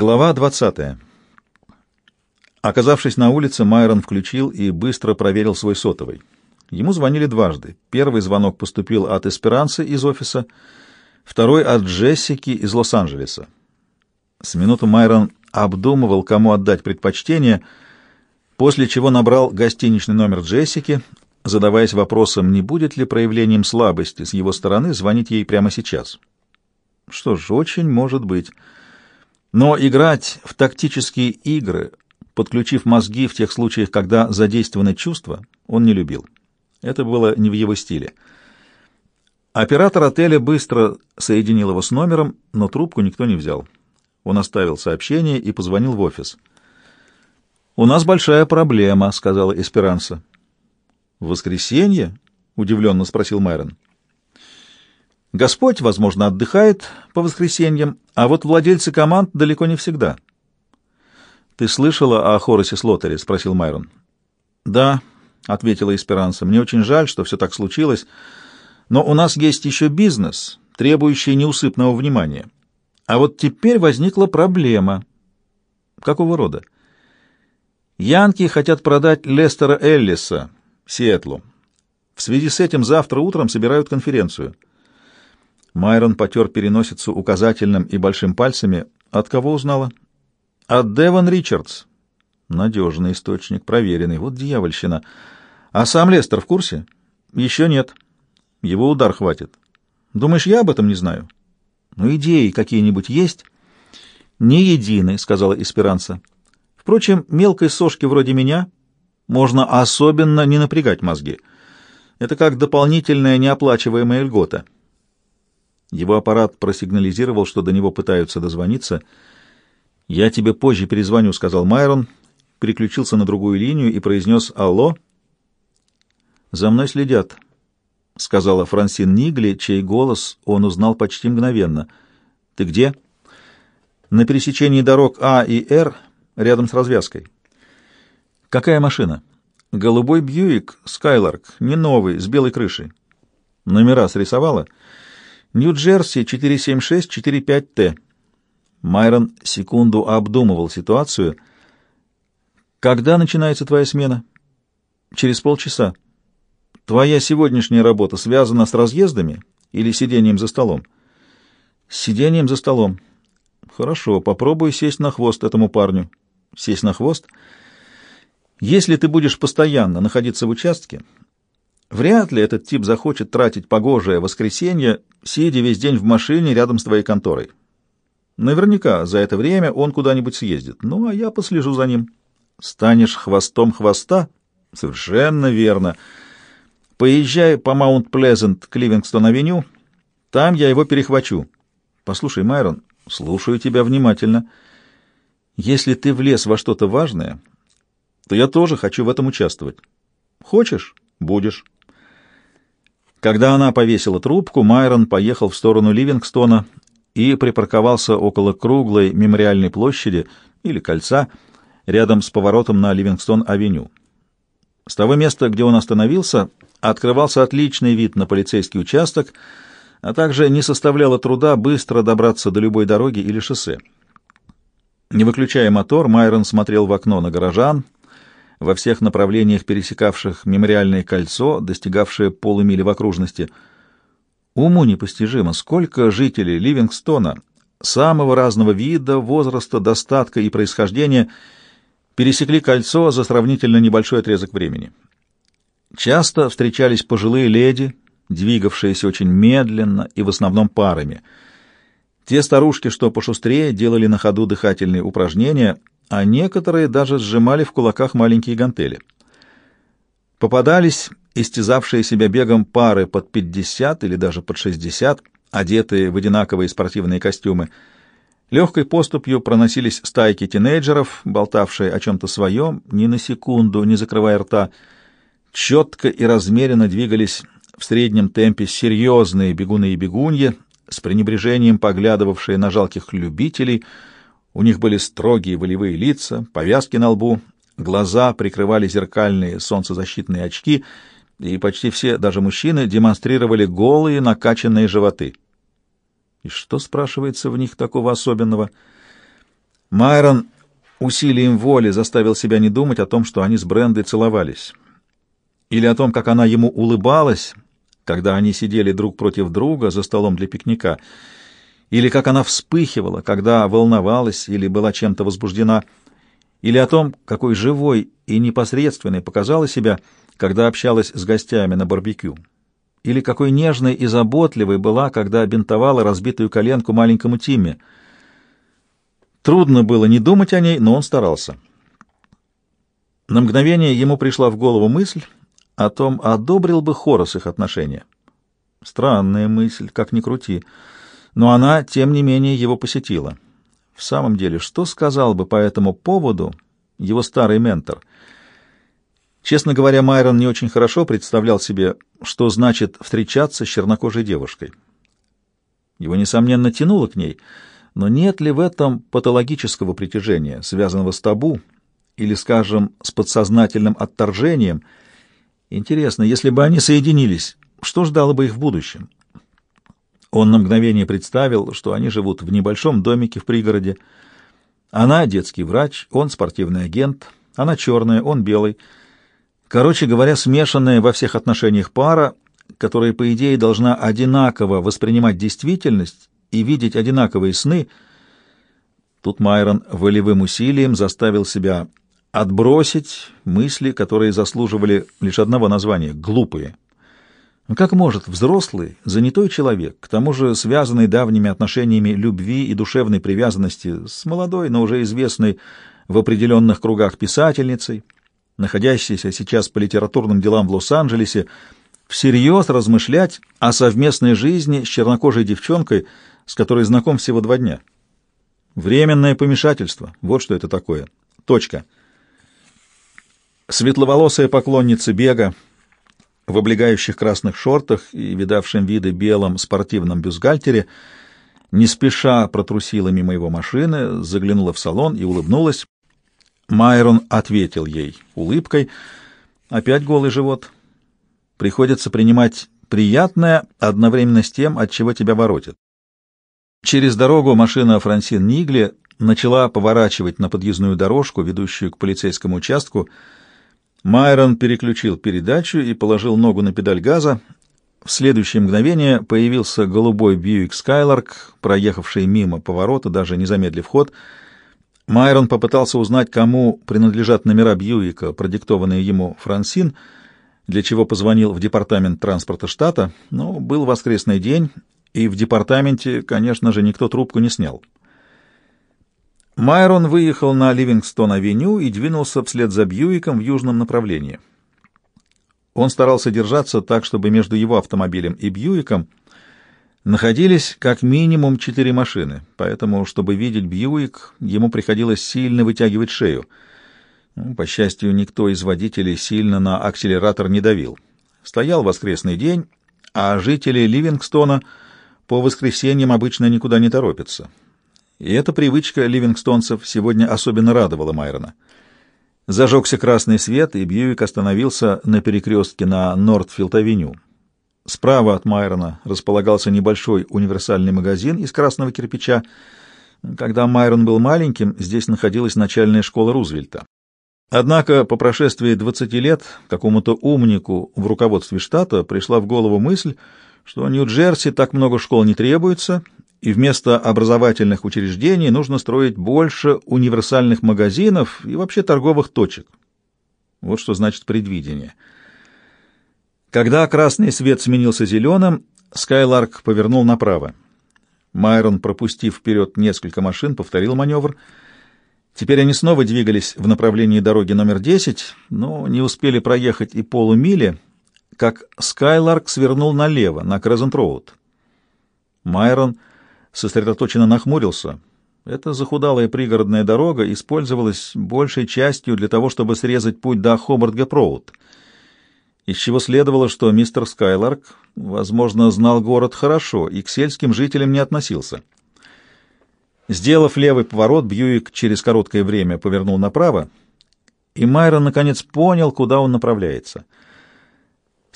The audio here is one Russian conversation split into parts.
Глава 20. Оказавшись на улице, Майрон включил и быстро проверил свой сотовый. Ему звонили дважды. Первый звонок поступил от Эсперанцы из офиса, второй — от Джессики из Лос-Анджелеса. С минуту Майрон обдумывал, кому отдать предпочтение, после чего набрал гостиничный номер Джессики, задаваясь вопросом, не будет ли проявлением слабости с его стороны звонить ей прямо сейчас. Что ж, очень может быть. Но играть в тактические игры, подключив мозги в тех случаях, когда задействованы чувства, он не любил. Это было не в его стиле. Оператор отеля быстро соединил его с номером, но трубку никто не взял. Он оставил сообщение и позвонил в офис. «У нас большая проблема», — сказала Эсперанса. «В воскресенье?» — удивленно спросил Майрон. Господь, возможно, отдыхает по воскресеньям, а вот владельцы команд далеко не всегда. «Ты слышала о Хоросе Слотере?» — спросил Майрон. «Да», — ответила Эсперанса. «Мне очень жаль, что все так случилось, но у нас есть еще бизнес, требующий неусыпного внимания. А вот теперь возникла проблема». «Какого рода?» «Янки хотят продать Лестера Эллиса, Сиэтлу. В связи с этим завтра утром собирают конференцию». Майрон потер переносицу указательным и большим пальцами. От кого узнала? От Девон Ричардс. Надежный источник, проверенный. Вот дьявольщина. А сам Лестер в курсе? Еще нет. Его удар хватит. Думаешь, я об этом не знаю? Ну, идеи какие-нибудь есть? Не едины, сказала Эсперанса. Впрочем, мелкой сошки вроде меня можно особенно не напрягать мозги. Это как дополнительная неоплачиваемая льгота. Его аппарат просигнализировал, что до него пытаются дозвониться. «Я тебе позже перезвоню», — сказал Майрон, переключился на другую линию и произнес «Алло». «За мной следят», — сказала Франсин Нигли, чей голос он узнал почти мгновенно. «Ты где?» «На пересечении дорог А и Р, рядом с развязкой». «Какая машина?» «Голубой Бьюик, Скайларк, не новый, с белой крышей». «Номера срисовала?» Нью-Джерси 476-45Т. Майрон секунду обдумывал ситуацию. Когда начинается твоя смена? Через полчаса. Твоя сегодняшняя работа связана с разъездами или сидением за столом? Сидением за столом. Хорошо, попробуй сесть на хвост этому парню. Сесть на хвост? Если ты будешь постоянно находиться в участке, Вряд ли этот тип захочет тратить погожее воскресенье, сидя весь день в машине рядом с твоей конторой. Наверняка за это время он куда-нибудь съездит. Ну, а я послежу за ним. Станешь хвостом хвоста? Совершенно верно. Поезжай по Маунт-Плезент к Ливингстон-авеню. Там я его перехвачу. Послушай, Майрон, слушаю тебя внимательно. Если ты влез во что-то важное, то я тоже хочу в этом участвовать. Хочешь? Будешь. Когда она повесила трубку, Майрон поехал в сторону Ливингстона и припарковался около круглой мемориальной площади или кольца рядом с поворотом на Ливингстон-авеню. С того места, где он остановился, открывался отличный вид на полицейский участок, а также не составляло труда быстро добраться до любой дороги или шоссе. Не выключая мотор, Майрон смотрел в окно на горожан — во всех направлениях пересекавших мемориальное кольцо, достигавшее полумили в окружности. Уму непостижимо, сколько жителей Ливингстона самого разного вида, возраста, достатка и происхождения пересекли кольцо за сравнительно небольшой отрезок времени. Часто встречались пожилые леди, двигавшиеся очень медленно и в основном парами. Те старушки, что пошустрее, делали на ходу дыхательные упражнения — а некоторые даже сжимали в кулаках маленькие гантели. Попадались истязавшие себя бегом пары под 50 или даже под 60, одетые в одинаковые спортивные костюмы. Легкой поступью проносились стайки тинейджеров, болтавшие о чем-то своем, ни на секунду не закрывая рта. Четко и размеренно двигались в среднем темпе серьезные бегуны и бегуньи, с пренебрежением поглядывавшие на жалких любителей — у них были строгие волевые лица, повязки на лбу, глаза прикрывали зеркальные солнцезащитные очки, и почти все, даже мужчины, демонстрировали голые накачанные животы. И что, спрашивается, в них такого особенного? Майрон усилием воли заставил себя не думать о том, что они с Брендой целовались, или о том, как она ему улыбалась, когда они сидели друг против друга за столом для пикника, или как она вспыхивала, когда волновалась или была чем-то возбуждена, или о том, какой живой и непосредственной показала себя, когда общалась с гостями на барбекю, или какой нежной и заботливой была, когда бинтовала разбитую коленку маленькому Тимме. Трудно было не думать о ней, но он старался. На мгновение ему пришла в голову мысль о том, одобрил бы Хорос их отношения. Странная мысль, как ни крути, но она, тем не менее, его посетила. В самом деле, что сказал бы по этому поводу его старый ментор? Честно говоря, Майрон не очень хорошо представлял себе, что значит встречаться с чернокожей девушкой. Его, несомненно, тянуло к ней, но нет ли в этом патологического притяжения, связанного с табу или, скажем, с подсознательным отторжением? Интересно, если бы они соединились, что ждало бы их в будущем? Он на мгновение представил, что они живут в небольшом домике в пригороде. Она детский врач, он спортивный агент, она черная, он белый — Короче говоря, смешанная во всех отношениях пара, которая, по идее, должна одинаково воспринимать действительность и видеть одинаковые сны. Тут Майрон волевым усилием заставил себя отбросить мысли, которые заслуживали лишь одного названия — глупые. Как может взрослый, занятой человек, к тому же связанный давними отношениями любви и душевной привязанности с молодой, но уже известной в определенных кругах писательницей, находящийся сейчас по литературным делам в Лос-Анджелесе, всерьез размышлять о совместной жизни с чернокожей девчонкой, с которой знаком всего два дня. Временное помешательство. Вот что это такое. Точка. Светловолосая поклонница бега в облегающих красных шортах и видавшем виды белом спортивном бюстгальтере не спеша протрусила мимо его машины, заглянула в салон и улыбнулась. Майрон ответил ей улыбкой. Опять голый живот. Приходится принимать приятное одновременно с тем, от чего тебя воротит. Через дорогу машина Франсин Нигли начала поворачивать на подъездную дорожку, ведущую к полицейскому участку. Майрон переключил передачу и положил ногу на педаль газа. В следующее мгновение появился голубой Бьюик Скайларк, проехавший мимо поворота, даже не замедлив ход — Майрон попытался узнать, кому принадлежат номера Бьюика, продиктованные ему Франсин, для чего позвонил в департамент транспорта штата, но был воскресный день, и в департаменте, конечно же, никто трубку не снял. Майрон выехал на Ливингстон-авеню и двинулся вслед за Бьюиком в южном направлении. Он старался держаться так, чтобы между его автомобилем и Бьюиком находились как минимум четыре машины, поэтому, чтобы видеть Бьюик, ему приходилось сильно вытягивать шею. Ну, по счастью, никто из водителей сильно на акселератор не давил. Стоял воскресный день, а жители Ливингстона по воскресеньям обычно никуда не торопятся. И эта привычка ливингстонцев сегодня особенно радовала Майрона. Зажегся красный свет, и Бьюик остановился на перекрестке на Нортфилд-авеню. Справа от Майрона располагался небольшой универсальный магазин из красного кирпича. Когда Майрон был маленьким, здесь находилась начальная школа Рузвельта. Однако по прошествии 20 лет какому-то умнику в руководстве штата пришла в голову мысль, что Нью-Джерси так много школ не требуется, и вместо образовательных учреждений нужно строить больше универсальных магазинов и вообще торговых точек. Вот что значит предвидение — когда красный свет сменился зеленым, Скайларк повернул направо. Майрон, пропустив вперед несколько машин, повторил маневр. Теперь они снова двигались в направлении дороги номер 10, но не успели проехать и полумили, как Скайларк свернул налево, на Крезент-Роуд. Майрон сосредоточенно нахмурился. Эта захудалая пригородная дорога использовалась большей частью для того, чтобы срезать путь до Хобарт-Гэп-Роуд — из чего следовало, что мистер Скайларк, возможно, знал город хорошо и к сельским жителям не относился. Сделав левый поворот, Бьюик через короткое время повернул направо, и Майрон наконец понял, куда он направляется.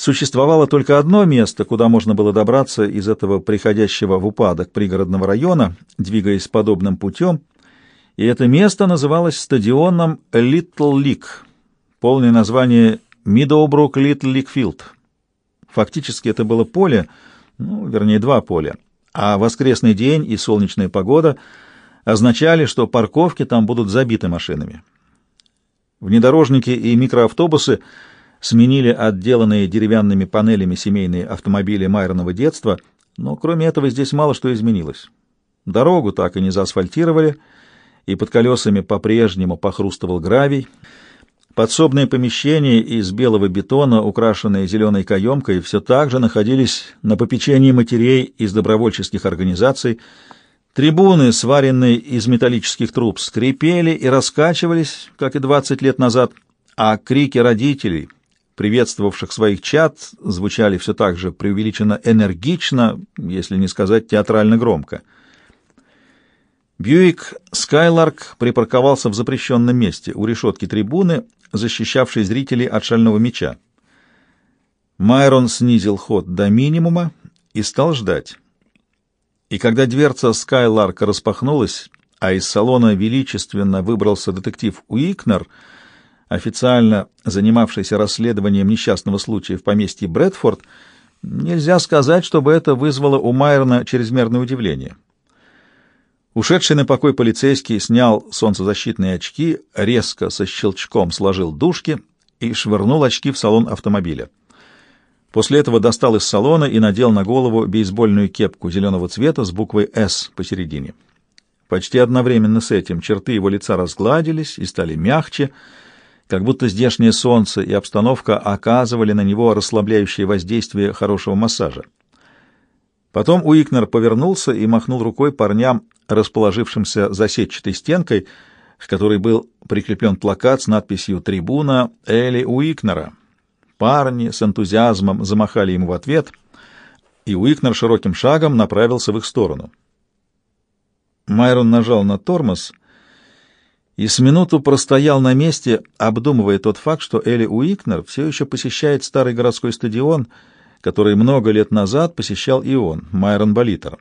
Существовало только одно место, куда можно было добраться из этого приходящего в упадок пригородного района, двигаясь подобным путем, и это место называлось стадионом Литл Лик, полное название Мидоубрук Литл Филд. Фактически это было поле, ну, вернее, два поля, а воскресный день и солнечная погода означали, что парковки там будут забиты машинами. Внедорожники и микроавтобусы сменили отделанные деревянными панелями семейные автомобили Майерного детства, но кроме этого здесь мало что изменилось. Дорогу так и не заасфальтировали, и под колесами по-прежнему похрустывал гравий. Подсобные помещения из белого бетона, украшенные зеленой каемкой, все так же находились на попечении матерей из добровольческих организаций. Трибуны, сваренные из металлических труб, скрипели и раскачивались, как и 20 лет назад, а крики родителей, приветствовавших своих чад, звучали все так же преувеличенно энергично, если не сказать театрально громко. Бьюик Скайларк припарковался в запрещенном месте у решетки трибуны, защищавшей зрителей от шального меча. Майрон снизил ход до минимума и стал ждать. И когда дверца Скайларка распахнулась, а из салона величественно выбрался детектив Уикнер, официально занимавшийся расследованием несчастного случая в поместье Брэдфорд, нельзя сказать, чтобы это вызвало у Майрона чрезмерное удивление. Ушедший на покой полицейский снял солнцезащитные очки, резко со щелчком сложил дужки и швырнул очки в салон автомобиля. После этого достал из салона и надел на голову бейсбольную кепку зеленого цвета с буквой «С» посередине. Почти одновременно с этим черты его лица разгладились и стали мягче, как будто здешнее солнце и обстановка оказывали на него расслабляющее воздействие хорошего массажа. Потом Уикнер повернулся и махнул рукой парням, расположившимся за сетчатой стенкой, к которой был прикреплен плакат с надписью «Трибуна Эли Уикнера». Парни с энтузиазмом замахали ему в ответ, и Уикнер широким шагом направился в их сторону. Майрон нажал на тормоз и с минуту простоял на месте, обдумывая тот факт, что Элли Уикнер все еще посещает старый городской стадион — который много лет назад посещал и он, Майрон Болитер.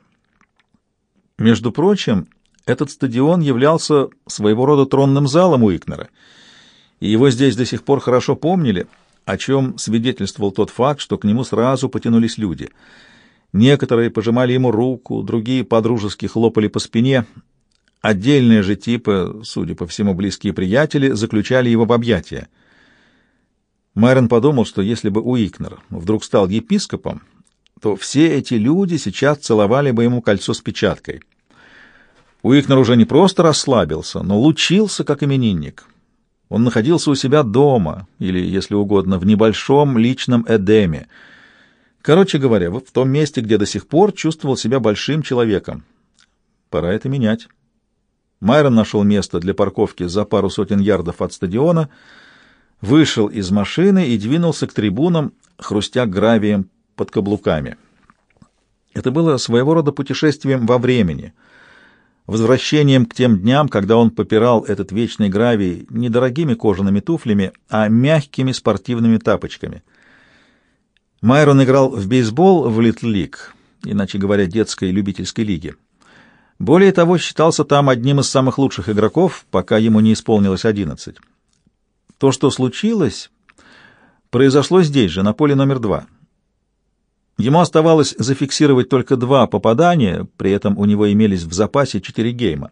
Между прочим, этот стадион являлся своего рода тронным залом Уикнера, и его здесь до сих пор хорошо помнили, о чем свидетельствовал тот факт, что к нему сразу потянулись люди. Некоторые пожимали ему руку, другие подружески хлопали по спине. Отдельные же типы, судя по всему, близкие приятели, заключали его в объятия — Майрон подумал, что если бы Уикнер вдруг стал епископом, то все эти люди сейчас целовали бы ему кольцо с печаткой. Уикнер уже не просто расслабился, но лучился как именинник. Он находился у себя дома, или, если угодно, в небольшом личном Эдеме. Короче говоря, в том месте, где до сих пор чувствовал себя большим человеком. Пора это менять. Майрон нашел место для парковки за пару сотен ярдов от стадиона — вышел из машины и двинулся к трибунам, хрустя гравием под каблуками. Это было своего рода путешествием во времени, возвращением к тем дням, когда он попирал этот вечный гравий не дорогими кожаными туфлями, а мягкими спортивными тапочками. Майрон играл в бейсбол в Литл Лиг, иначе говоря, детской любительской лиге. Более того, считался там одним из самых лучших игроков, пока ему не исполнилось одиннадцать. То, что случилось, произошло здесь же, на поле номер два. Ему оставалось зафиксировать только два попадания, при этом у него имелись в запасе четыре гейма.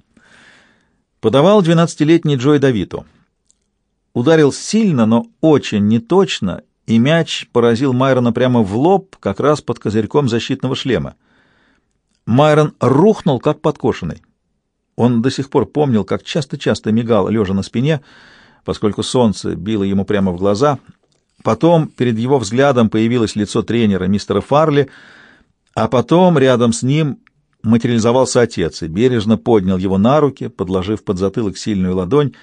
Подавал 12-летний Джой Давиту. Ударил сильно, но очень неточно, и мяч поразил Майрона прямо в лоб, как раз под козырьком защитного шлема. Майрон рухнул, как подкошенный. Он до сих пор помнил, как часто-часто мигал, лежа на спине, поскольку солнце било ему прямо в глаза. Потом перед его взглядом появилось лицо тренера, мистера Фарли, а потом рядом с ним материализовался отец и бережно поднял его на руки, подложив под затылок сильную ладонь.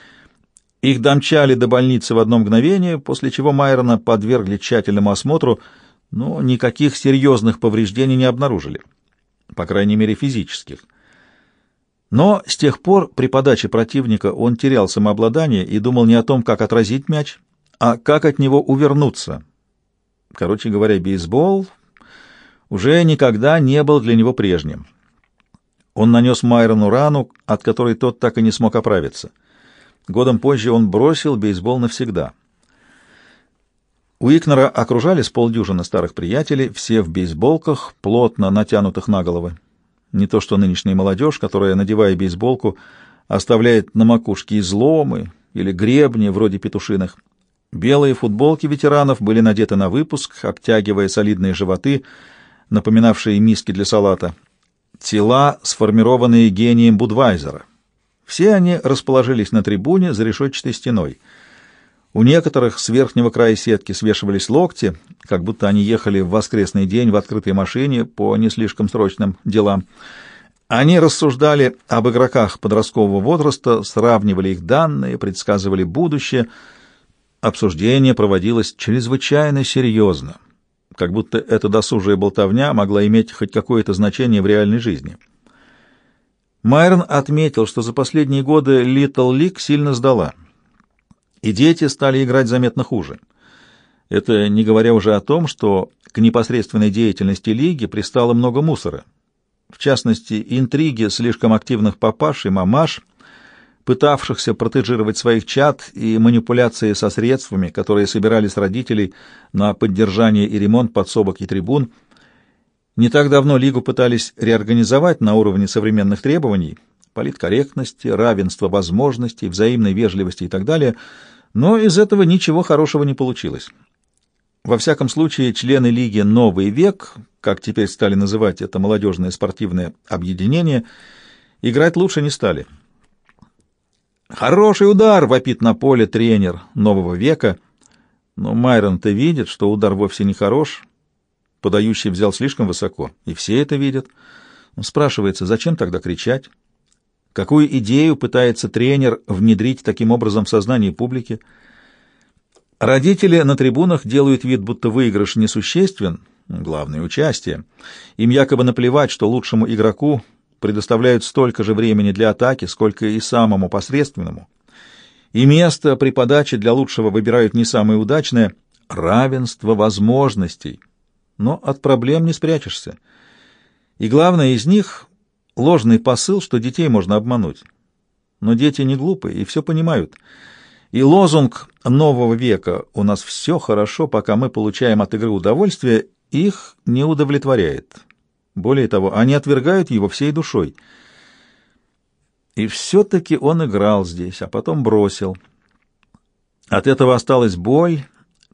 Их домчали до больницы в одно мгновение, после чего Майрона подвергли тщательному осмотру, но никаких серьезных повреждений не обнаружили, по крайней мере физических. Но с тех пор при подаче противника он терял самообладание и думал не о том, как отразить мяч, а как от него увернуться. Короче говоря, бейсбол уже никогда не был для него прежним. Он нанес Майрону рану, от которой тот так и не смог оправиться. Годом позже он бросил бейсбол навсегда. Уикнера окружали с полдюжины старых приятелей, все в бейсболках, плотно натянутых на головы. Не то что нынешняя молодежь, которая, надевая бейсболку, оставляет на макушке изломы или гребни, вроде петушиных. Белые футболки ветеранов были надеты на выпуск, обтягивая солидные животы, напоминавшие миски для салата. Тела, сформированные гением Будвайзера. Все они расположились на трибуне за решетчатой стеной. У некоторых с верхнего края сетки свешивались локти, как будто они ехали в воскресный день в открытой машине по не слишком срочным делам. Они рассуждали об игроках подросткового возраста, сравнивали их данные, предсказывали будущее. Обсуждение проводилось чрезвычайно серьезно, как будто эта досужая болтовня могла иметь хоть какое-то значение в реальной жизни. Майрон отметил, что за последние годы Литл Лиг сильно сдала, и дети стали играть заметно хуже. Это не говоря уже о том, что к непосредственной деятельности лиги пристало много мусора — в частности, интриги слишком активных папаш и мамаш, пытавшихся протежировать своих чад и манипуляции со средствами, которые собирали с родителей на поддержание и ремонт подсобок и трибун. Не так давно Лигу пытались реорганизовать на уровне современных требований, политкорректности, равенства возможностей, взаимной вежливости и так далее, но из этого ничего хорошего не получилось. Во всяком случае, члены Лиги «Новый век», как теперь стали называть это молодежное спортивное объединение, играть лучше не стали. «Хороший удар!» — вопит на поле тренер «Нового века». Но Майрон-то видит, что удар вовсе не хорош. Подающий взял слишком высоко, и все это видят. Спрашивается, зачем тогда кричать? Какую идею пытается тренер внедрить таким образом в сознание публики? Родители на трибунах делают вид, будто выигрыш несуществен, главное — участие. Им якобы наплевать, что лучшему игроку предоставляют столько же времени для атаки, сколько и самому посредственному. И место при подаче для лучшего выбирают не самое удачное — равенство возможностей. Но от проблем не спрячешься. И главное из них — ложный посыл, что детей можно обмануть. Но дети не глупые и все понимают — и лозунг нового века «У нас все хорошо, пока мы получаем от игры удовольствие» их не удовлетворяет. Более того, они отвергают его всей душой. И все-таки он играл здесь, а потом бросил. От этого осталась боль,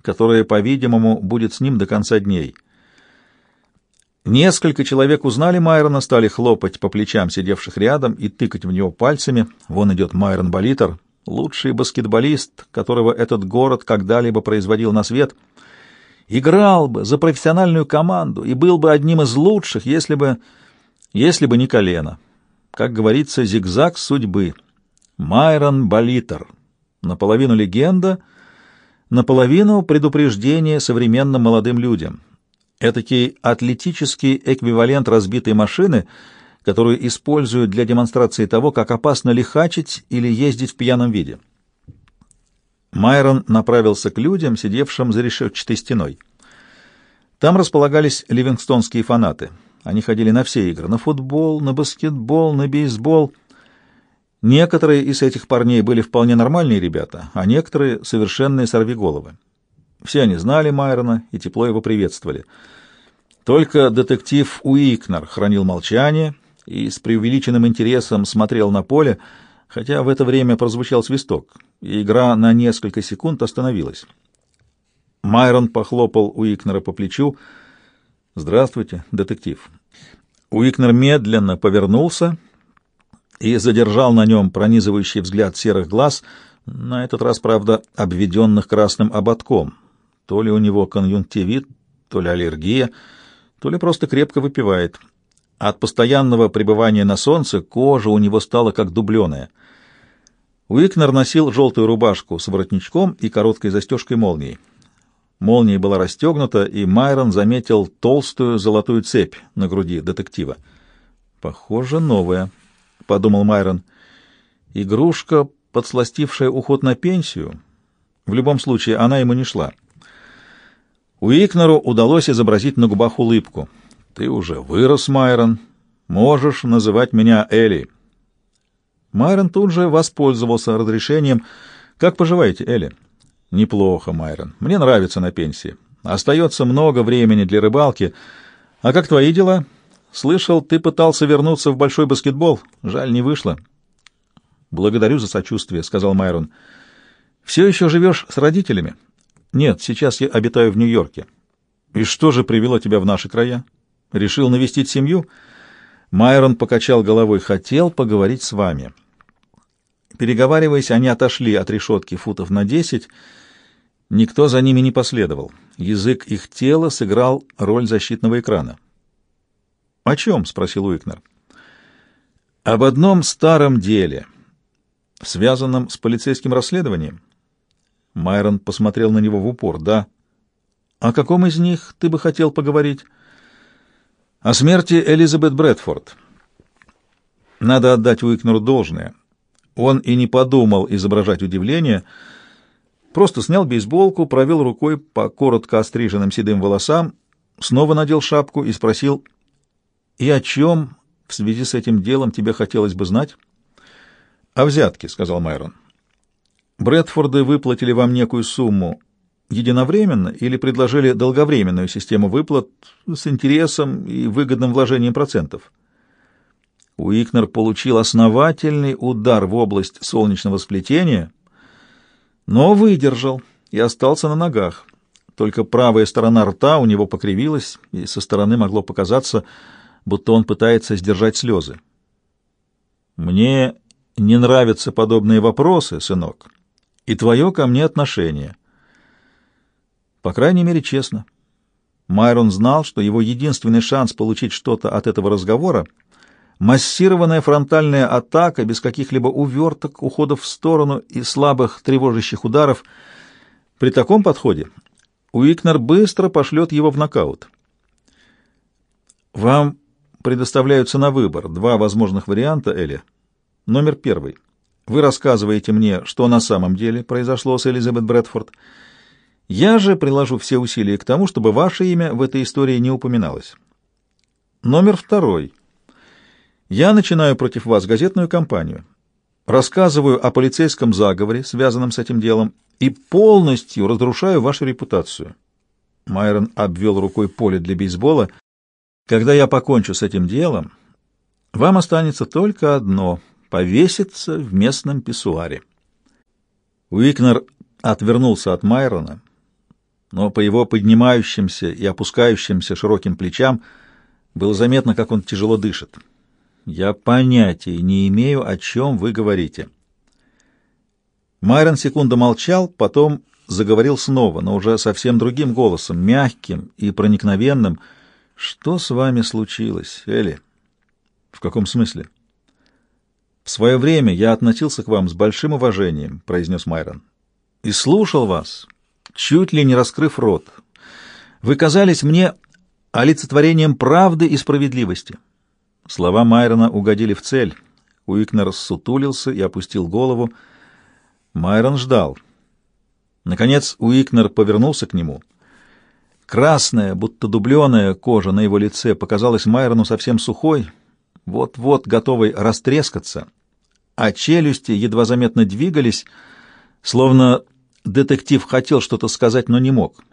которая, по-видимому, будет с ним до конца дней. Несколько человек узнали Майрона, стали хлопать по плечам сидевших рядом и тыкать в него пальцами. Вон идет Майрон Болитер, лучший баскетболист, которого этот город когда-либо производил на свет, играл бы за профессиональную команду и был бы одним из лучших, если бы... если бы не колено. Как говорится, зигзаг судьбы. Майрон Болитер. Наполовину легенда, наполовину предупреждение современным молодым людям. Этакий атлетический эквивалент разбитой машины — которую используют для демонстрации того, как опасно лихачить или ездить в пьяном виде. Майрон направился к людям, сидевшим за решетчатой стеной. Там располагались ливингстонские фанаты. Они ходили на все игры — на футбол, на баскетбол, на бейсбол. Некоторые из этих парней были вполне нормальные ребята, а некоторые — совершенные сорвиголовы. Все они знали Майрона и тепло его приветствовали. Только детектив Уикнер хранил молчание и с преувеличенным интересом смотрел на поле, хотя в это время прозвучал свисток, и игра на несколько секунд остановилась. Майрон похлопал Уикнера по плечу. «Здравствуйте, детектив». Уикнер медленно повернулся и задержал на нем пронизывающий взгляд серых глаз, на этот раз, правда, обведенных красным ободком. То ли у него конъюнктивит, то ли аллергия, то ли просто крепко выпивает — от постоянного пребывания на солнце кожа у него стала как дубленая. Уикнер носил желтую рубашку с воротничком и короткой застежкой молнии. Молния была расстегнута, и Майрон заметил толстую золотую цепь на груди детектива. «Похоже, новая», — подумал Майрон. «Игрушка, подсластившая уход на пенсию. В любом случае, она ему не шла». Уикнеру удалось изобразить на губах улыбку — ты уже вырос, Майрон, Можешь называть меня Элли. Майрон тут же воспользовался разрешением. Как поживаете, Элли? Неплохо, Майрон. Мне нравится на пенсии. Остается много времени для рыбалки. А как твои дела? Слышал, ты пытался вернуться в большой баскетбол. Жаль, не вышло. Благодарю за сочувствие, сказал Майрон. Все еще живешь с родителями? Нет, сейчас я обитаю в Нью-Йорке. И что же привело тебя в наши края? Решил навестить семью? Майрон покачал головой. Хотел поговорить с вами. Переговариваясь, они отошли от решетки футов на десять. Никто за ними не последовал. Язык их тела сыграл роль защитного экрана. «О чем?» — спросил Уикнер. «Об одном старом деле, связанном с полицейским расследованием». Майрон посмотрел на него в упор. «Да». «О каком из них ты бы хотел поговорить?» «О смерти Элизабет Брэдфорд». Надо отдать Уикнеру должное. Он и не подумал изображать удивление, просто снял бейсболку, провел рукой по коротко остриженным седым волосам, снова надел шапку и спросил, «И о чем в связи с этим делом тебе хотелось бы знать?» «О взятке», — сказал Майрон. «Брэдфорды выплатили вам некую сумму единовременно или предложили долговременную систему выплат с интересом и выгодным вложением процентов?» Уикнер получил основательный удар в область солнечного сплетения, но выдержал и остался на ногах. Только правая сторона рта у него покривилась, и со стороны могло показаться, будто он пытается сдержать слезы. «Мне не нравятся подобные вопросы, сынок, и твое ко мне отношение». По крайней мере, честно. Майрон знал, что его единственный шанс получить что-то от этого разговора — Массированная фронтальная атака без каких-либо уверток, уходов в сторону и слабых тревожащих ударов. При таком подходе Уикнер быстро пошлет его в нокаут. Вам предоставляются на выбор два возможных варианта, Элли. Номер первый. Вы рассказываете мне, что на самом деле произошло с Элизабет Брэдфорд. Я же приложу все усилия к тому, чтобы ваше имя в этой истории не упоминалось. Номер второй. Я начинаю против вас газетную кампанию, рассказываю о полицейском заговоре, связанном с этим делом, и полностью разрушаю вашу репутацию. Майрон обвел рукой поле для бейсбола. Когда я покончу с этим делом, вам останется только одно — повеситься в местном писсуаре. Уикнер отвернулся от Майрона, но по его поднимающимся и опускающимся широким плечам было заметно, как он тяжело дышит. Я понятия не имею, о чем вы говорите. Майрон секунду молчал, потом заговорил снова, но уже совсем другим голосом, мягким и проникновенным. Что с вами случилось, Элли? В каком смысле? В свое время я относился к вам с большим уважением, произнес Майрон, и слушал вас, чуть ли не раскрыв рот. Вы казались мне олицетворением правды и справедливости. Слова Майрона угодили в цель. Уикнер сутулился и опустил голову. Майрон ждал. Наконец Уикнер повернулся к нему. Красная, будто дубленая кожа на его лице показалась Майрону совсем сухой, вот-вот готовой растрескаться, а челюсти едва заметно двигались, словно детектив хотел что-то сказать, но не мог.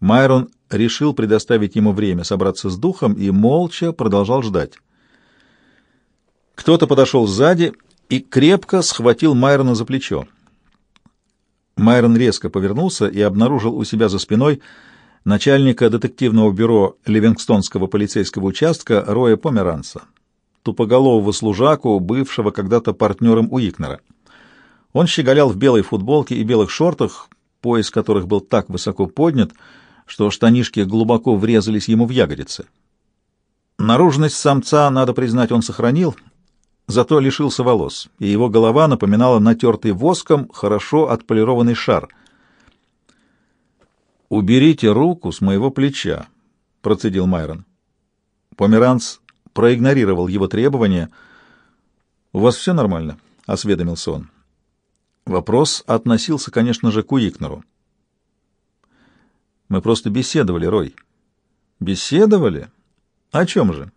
Майрон решил предоставить ему время собраться с духом и молча продолжал ждать. Кто-то подошел сзади и крепко схватил Майрона за плечо. Майрон резко повернулся и обнаружил у себя за спиной начальника детективного бюро Ливингстонского полицейского участка Роя Померанца, тупоголового служаку, бывшего когда-то партнером Уикнера. Он щеголял в белой футболке и белых шортах, пояс которых был так высоко поднят, что штанишки глубоко врезались ему в ягодицы. Наружность самца, надо признать, он сохранил, зато лишился волос, и его голова напоминала натертый воском хорошо отполированный шар. «Уберите руку с моего плеча», — процедил Майрон. Померанц проигнорировал его требования. «У вас все нормально?» — осведомился он. Вопрос относился, конечно же, к Уикнеру. Мы просто беседовали, Рой. Беседовали? О чем же?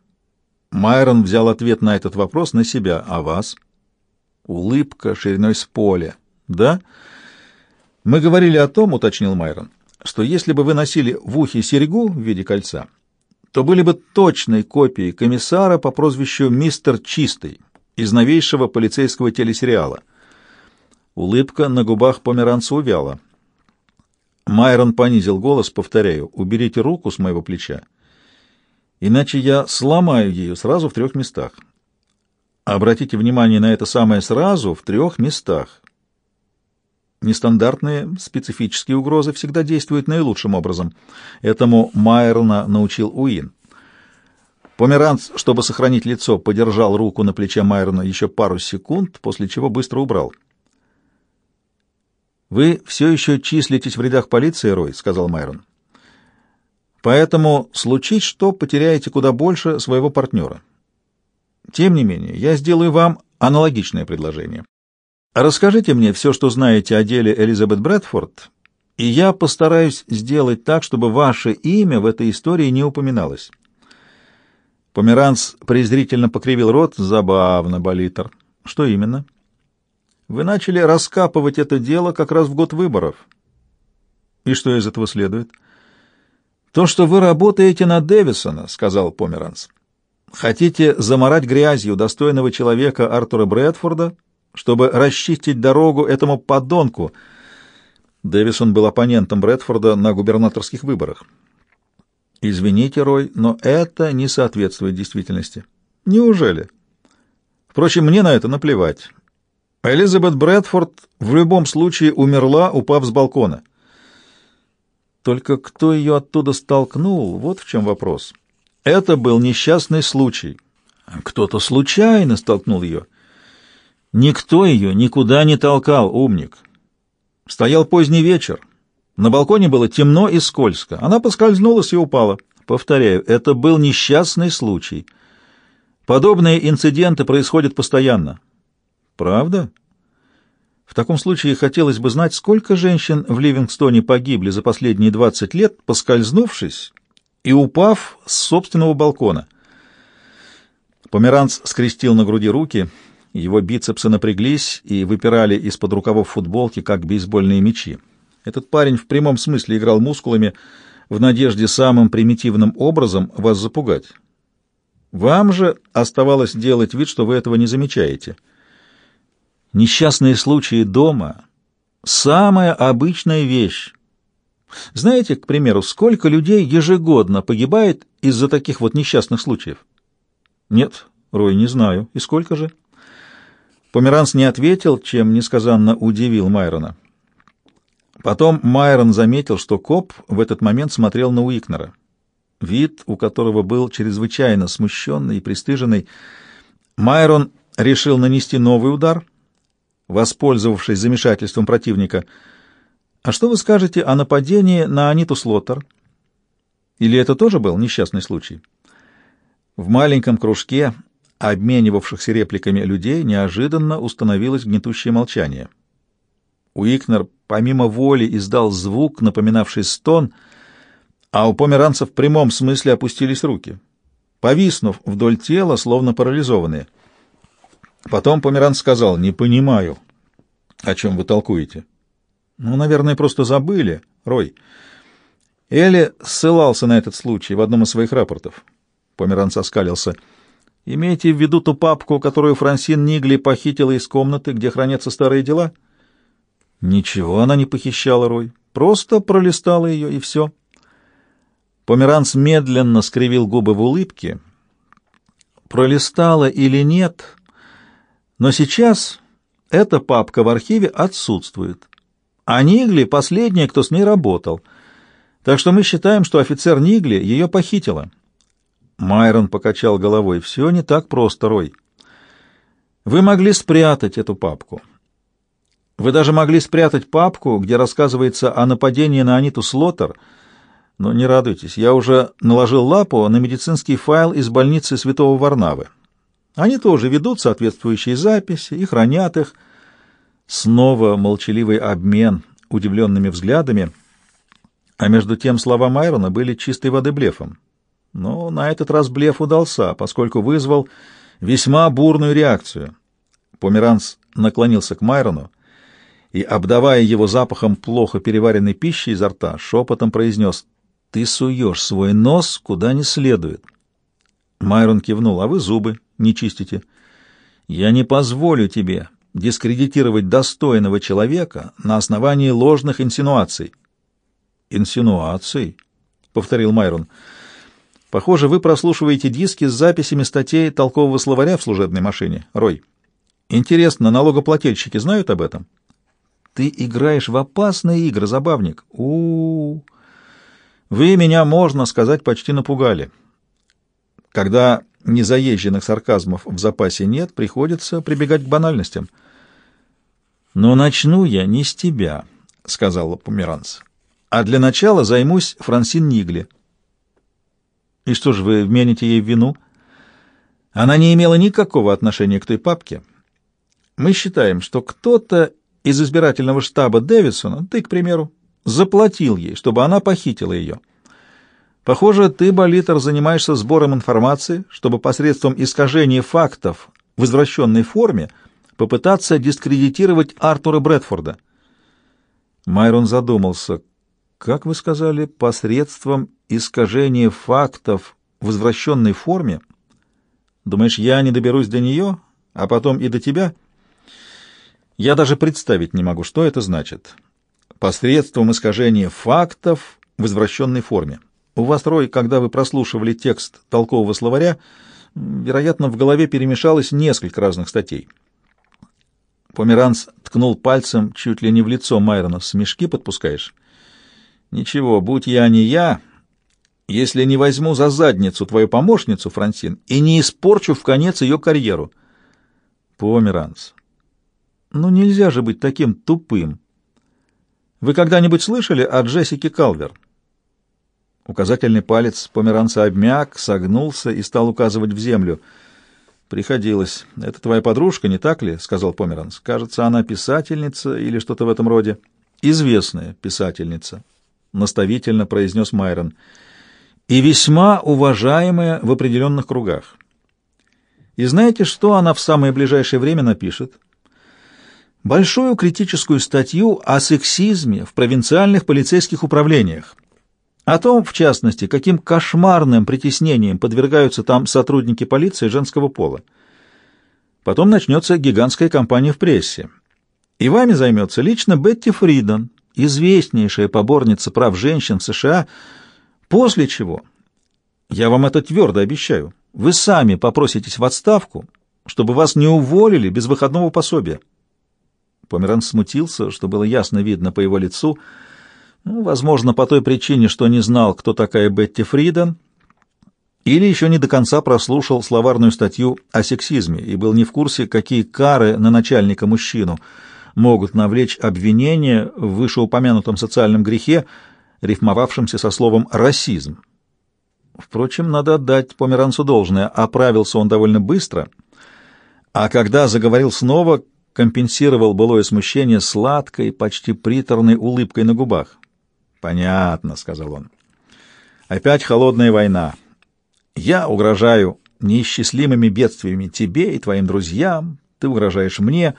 Майрон взял ответ на этот вопрос на себя. А вас? Улыбка шириной с поля. Да? Мы говорили о том, уточнил Майрон, что если бы вы носили в ухе серьгу в виде кольца, то были бы точной копией комиссара по прозвищу Мистер Чистый из новейшего полицейского телесериала. Улыбка на губах померанца увяла. Майрон понизил голос, повторяю, «Уберите руку с моего плеча, иначе я сломаю ее сразу в трех местах». Обратите внимание на это самое «сразу» в трех местах. Нестандартные специфические угрозы всегда действуют наилучшим образом. Этому Майерна научил Уин. Померанц, чтобы сохранить лицо, подержал руку на плече Майерна еще пару секунд, после чего быстро убрал. «Вы все еще числитесь в рядах полиции, Рой», — сказал Майрон. «Поэтому случить что, потеряете куда больше своего партнера. Тем не менее, я сделаю вам аналогичное предложение. Расскажите мне все, что знаете о деле Элизабет Брэдфорд, и я постараюсь сделать так, чтобы ваше имя в этой истории не упоминалось. Померанц презрительно покривил рот. Забавно, Болитер. Что именно? Вы начали раскапывать это дело как раз в год выборов. И что из этого следует? То, что вы работаете на Дэвисона, сказал Померанц. Хотите заморать грязью достойного человека Артура Брэдфорда, чтобы расчистить дорогу этому подонку. Дэвисон был оппонентом Брэдфорда на губернаторских выборах. Извините, Рой, но это не соответствует действительности. Неужели? Впрочем, мне на это наплевать. Элизабет Брэдфорд в любом случае умерла, упав с балкона. Только кто ее оттуда столкнул, вот в чем вопрос. Это был несчастный случай. Кто-то случайно столкнул ее. Никто ее никуда не толкал, умник. Стоял поздний вечер. На балконе было темно и скользко. Она поскользнулась и упала. Повторяю, это был несчастный случай. Подобные инциденты происходят постоянно. Правда? В таком случае хотелось бы знать, сколько женщин в Ливингстоне погибли за последние 20 лет, поскользнувшись и упав с собственного балкона. Померанц скрестил на груди руки — его бицепсы напряглись и выпирали из-под рукавов футболки, как бейсбольные мячи. Этот парень в прямом смысле играл мускулами в надежде самым примитивным образом вас запугать. Вам же оставалось делать вид, что вы этого не замечаете. Несчастные случаи дома — самая обычная вещь. Знаете, к примеру, сколько людей ежегодно погибает из-за таких вот несчастных случаев? Нет, Рой, не знаю. И сколько же? Померанц не ответил, чем несказанно удивил Майрона. Потом Майрон заметил, что коп в этот момент смотрел на Уикнера. Вид, у которого был чрезвычайно смущенный и пристыженный, Майрон решил нанести новый удар, воспользовавшись замешательством противника. «А что вы скажете о нападении на Аниту Слоттер? Или это тоже был несчастный случай?» В маленьком кружке обменивавшихся репликами людей неожиданно установилось гнетущее молчание. Уикнер помимо воли издал звук, напоминавший стон, а у померанца в прямом смысле опустились руки, повиснув вдоль тела, словно парализованные. Потом померанц сказал, «Не понимаю, о чем вы толкуете». «Ну, наверное, просто забыли, Рой». Элли ссылался на этот случай в одном из своих рапортов. Померанц оскалился — Имейте в виду ту папку, которую Франсин Нигли похитила из комнаты, где хранятся старые дела? Ничего она не похищала, Рой. Просто пролистала ее, и все. Померанц медленно скривил губы в улыбке. Пролистала или нет, но сейчас эта папка в архиве отсутствует. А Нигли — последняя, кто с ней работал. Так что мы считаем, что офицер Нигли ее похитила. Майрон покачал головой. «Все не так просто, Рой. Вы могли спрятать эту папку. Вы даже могли спрятать папку, где рассказывается о нападении на Аниту Слоттер, но не радуйтесь, я уже наложил лапу на медицинский файл из больницы Святого Варнавы. Они тоже ведут соответствующие записи и хранят их. Снова молчаливый обмен удивленными взглядами, а между тем слова Майрона были чистой воды блефом. Но на этот раз блеф удался, поскольку вызвал весьма бурную реакцию. Померанц наклонился к Майрону и, обдавая его запахом плохо переваренной пищи изо рта, шепотом произнес «Ты суешь свой нос куда не следует». Майрон кивнул. «А вы зубы не чистите». «Я не позволю тебе дискредитировать достойного человека на основании ложных инсинуаций». «Инсинуаций?» — повторил Майрон. «Похоже, вы прослушиваете диски с записями статей толкового словаря в служебной машине, Рой. Интересно, налогоплательщики знают об этом?» «Ты играешь в опасные игры, забавник. у у, -у. Вы меня, можно сказать, почти напугали. Когда незаезженных сарказмов в запасе нет, приходится прибегать к банальностям. «Но начну я не с тебя», — сказал Померанц. «А для начала займусь Франсин Нигли». «И что же вы вмените ей в вину?» «Она не имела никакого отношения к той папке. Мы считаем, что кто-то из избирательного штаба Дэвисона, ты, к примеру, заплатил ей, чтобы она похитила ее». Похоже, ты, Болитер, занимаешься сбором информации, чтобы посредством искажения фактов в извращенной форме попытаться дискредитировать Артура Брэдфорда. Майрон задумался. Как вы сказали, посредством искажения фактов в извращенной форме? Думаешь, я не доберусь до нее, а потом и до тебя? Я даже представить не могу, что это значит. Посредством искажения фактов в извращенной форме. У вас, Рой, когда вы прослушивали текст толкового словаря, вероятно, в голове перемешалось несколько разных статей. Померанц ткнул пальцем чуть ли не в лицо Майрона. «Смешки подпускаешь?» «Ничего, будь я не я, если не возьму за задницу твою помощницу, Франсин, и не испорчу в конец ее карьеру». «Померанц, ну нельзя же быть таким тупым. Вы когда-нибудь слышали о Джессике Калвер?» Указательный палец померанца обмяк, согнулся и стал указывать в землю. «Приходилось. Это твоя подружка, не так ли?» — сказал Померанц. «Кажется, она писательница или что-то в этом роде». «Известная писательница», — наставительно произнес Майрон. «И весьма уважаемая в определенных кругах. И знаете, что она в самое ближайшее время напишет?» большую критическую статью о сексизме в провинциальных полицейских управлениях, о том, в частности, каким кошмарным притеснением подвергаются там сотрудники полиции женского пола. Потом начнется гигантская кампания в прессе. И вами займется лично Бетти Фриден, известнейшая поборница прав женщин в США, после чего, я вам это твердо обещаю, вы сами попроситесь в отставку, чтобы вас не уволили без выходного пособия. Померанц смутился, что было ясно видно по его лицу — ну, возможно, по той причине, что не знал, кто такая Бетти Фриден, или еще не до конца прослушал словарную статью о сексизме и был не в курсе, какие кары на начальника-мужчину могут навлечь обвинение в вышеупомянутом социальном грехе, рифмовавшемся со словом «расизм». Впрочем, надо отдать Померанцу должное, оправился он довольно быстро, а когда заговорил снова, компенсировал былое смущение сладкой, почти приторной улыбкой на губах. «Понятно», — сказал он. «Опять холодная война. Я угрожаю неисчислимыми бедствиями тебе и твоим друзьям, ты угрожаешь мне.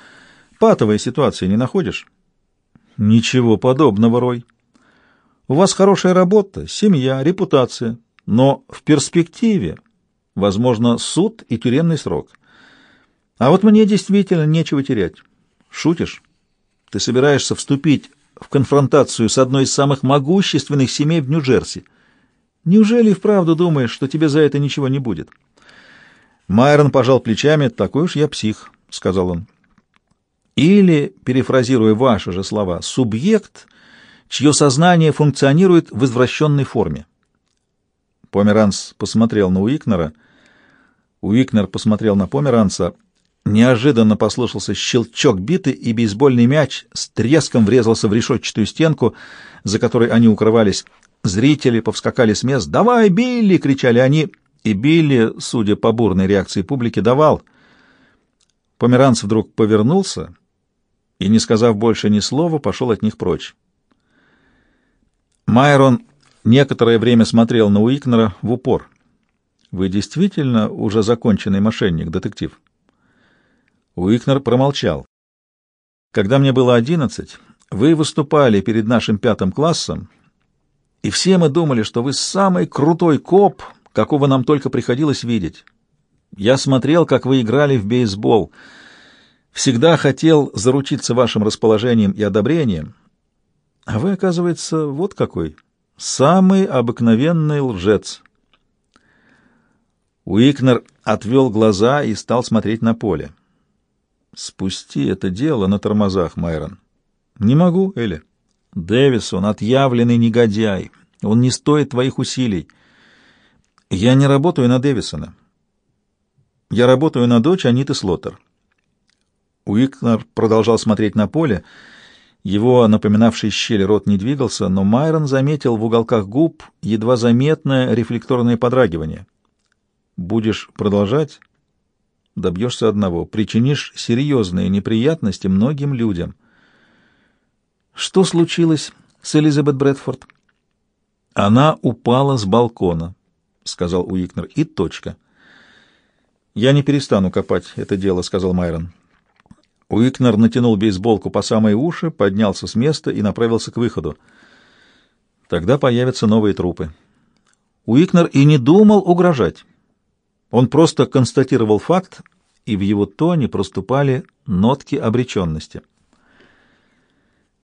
Патовая ситуация не находишь?» «Ничего подобного, Рой. У вас хорошая работа, семья, репутация, но в перспективе, возможно, суд и тюремный срок. А вот мне действительно нечего терять. Шутишь? Ты собираешься вступить в конфронтацию с одной из самых могущественных семей в Нью-Джерси. Неужели и вправду думаешь, что тебе за это ничего не будет? Майрон пожал плечами. «Такой уж я псих», — сказал он. Или, перефразируя ваши же слова, субъект, чье сознание функционирует в извращенной форме. Померанц посмотрел на Уикнера. Уикнер посмотрел на Померанца — Неожиданно послышался щелчок биты, и бейсбольный мяч с треском врезался в решетчатую стенку, за которой они укрывались. Зрители повскакали с мест. «Давай, Билли!» — кричали они, и Билли, судя по бурной реакции публики, давал. Померанц вдруг повернулся и, не сказав больше ни слова, пошел от них прочь. Майрон некоторое время смотрел на Уикнера в упор — Вы действительно уже законченный мошенник, детектив? Уикнер промолчал. Когда мне было одиннадцать, вы выступали перед нашим пятым классом, и все мы думали, что вы самый крутой коп, какого нам только приходилось видеть. Я смотрел, как вы играли в бейсбол. Всегда хотел заручиться вашим расположением и одобрением. А вы, оказывается, вот какой. Самый обыкновенный лжец. Уикнер отвел глаза и стал смотреть на поле. «Спусти это дело на тормозах, Майрон». «Не могу, Элли». «Дэвисон — отъявленный негодяй. Он не стоит твоих усилий». «Я не работаю на Дэвисона. Я работаю на дочь Аниты Слоттер». Уикнер продолжал смотреть на поле. Его напоминавший щель рот не двигался, но Майрон заметил в уголках губ едва заметное рефлекторное подрагивание. «Будешь продолжать?» добьешься одного — причинишь серьезные неприятности многим людям. Что случилось с Элизабет Брэдфорд? Она упала с балкона, — сказал Уикнер, — и точка. Я не перестану копать это дело, — сказал Майрон. Уикнер натянул бейсболку по самые уши, поднялся с места и направился к выходу. Тогда появятся новые трупы. Уикнер и не думал угрожать. Он просто констатировал факт, и в его тоне проступали нотки обреченности.